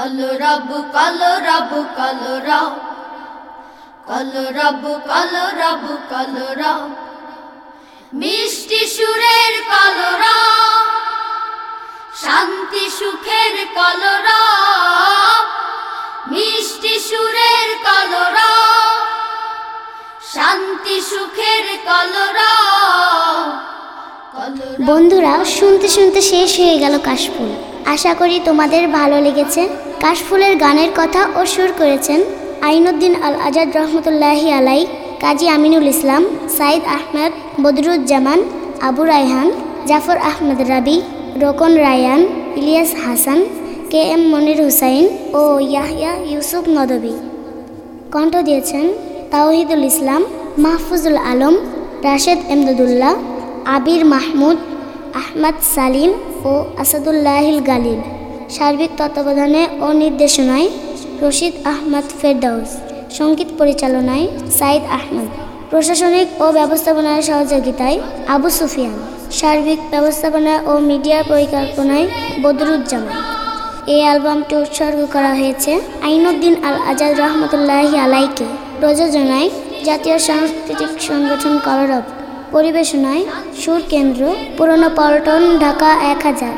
কালো রব কালো রব কালো রব। কালো রব কালো রব কালো রব। মিষ্টি সুরের কালো রব, শান্তি সুখের কালো মিষ্টি সুরের কালো রব, শান্তি সুখের কালো রব। বন্ধুরা, শুনতে শুনতে শেষ হয়ে গেল কাশফুল। আশা করি তোমাদের ভালো লেগেছে। কাশফুলের গানের কথা ও সুর করেছেন আইনুদ্দিন আল আজাদ রহমতুল্লাহি আলাই কাজী আমিনুল ইসলাম, সাইদ আহমেদ, বদরুজ্জামান, আবু রায়হান, জাফর আহমেদ রাবি, রোকন রায়ান, ইলিয়াস হাসান, কে এম মনির হুসাইন ও ইয়াহইয়া ইউসুফ নদবী। কণ্ঠ দিয়েছেন তাওহিদুল ইসলাম, মাহফুজুল আলম, রাশেদ এমদাদুল্লাহ, আবির মাহমুদ, আহমদ সালিম ও আসাদুল্লাহিল গালিব সার্বিক তত্ত্বাবধানে ও নির্দেশনায় রশিদ আহমদ ফেরদাউস, সংগীত পরিচালনায় সাইদ আহমদ, প্রশাসনিক ও ব্যবস্থাপনার সহযোগিতায় আবু সুফিয়ান, সার্বিক ব্যবস্থাপনা ও মিডিয়া পরিকল্পনায় বদরুজ্জামান। এই অ্যালবামটি উৎসর্গ করা হয়েছে আইনুদ্দিন আল আজাদ রহমতুল্লাহি আলাইকে। প্রযোজনায় জাতীয় সাংস্কৃতিক সংগঠন কলরব, পরিবেশনায় সুর কেন্দ্র, পুরনো পল্টন, ঢাকা এক হাজার।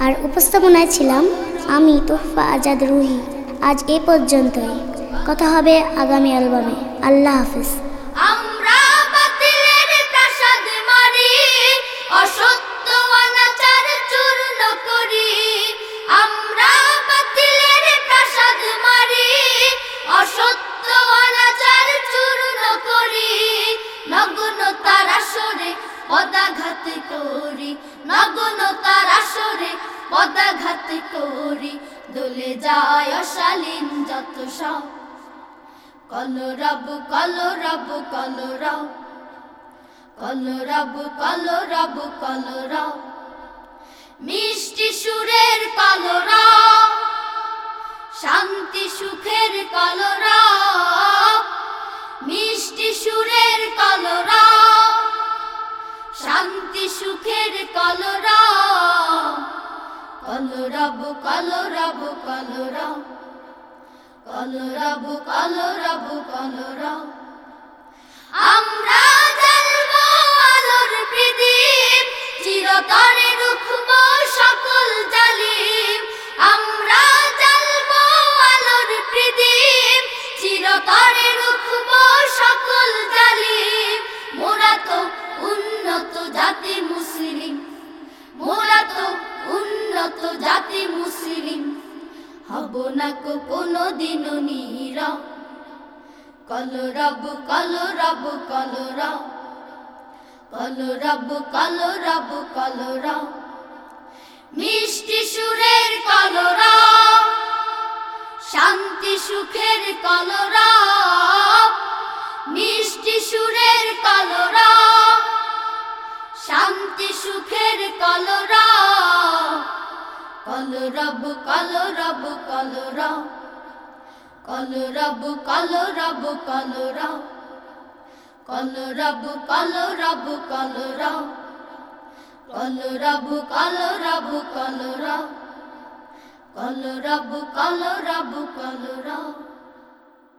আর উপস্থাপনায় ছিলাম আমি তোফা আজাদ রুহি। আজ এ পর্যন্তই। কথা হবে আগামী অ্যালবামে। আল্লাহ হাফিজ। পদাঘাত করি, নগ্নতার আসরে পদাঘাত করি। দোলে যায় অশালীন যত সব। কলরব কলরব। কলরব কলরব কলরব। মিষ্টি সুরের কলরব, শান্তি সুখের কলরব। মিষ্টি সুরের কলরব। কলরব কলরব কলরব আমরা আলোর প্রদীপ, চিরতরে রুখব সকল জালিম। আমরা জ্বলবো প্রদীপ, চিরতরে রুখব সকল জালিম। মোরা তো উন্নত জাতি মুসলিম, মোরা তো উন্নত জাতি মুসলিম হব না কো কোনো দিনও নীরব কলরব কলরব কলরব কলরব কলরব কলরব মিষ্টি কলরব কলরব কলর কলরব কলরব কলর কলরব কলরব কলর কলরব কলরব কলর কলরব কলরব কলর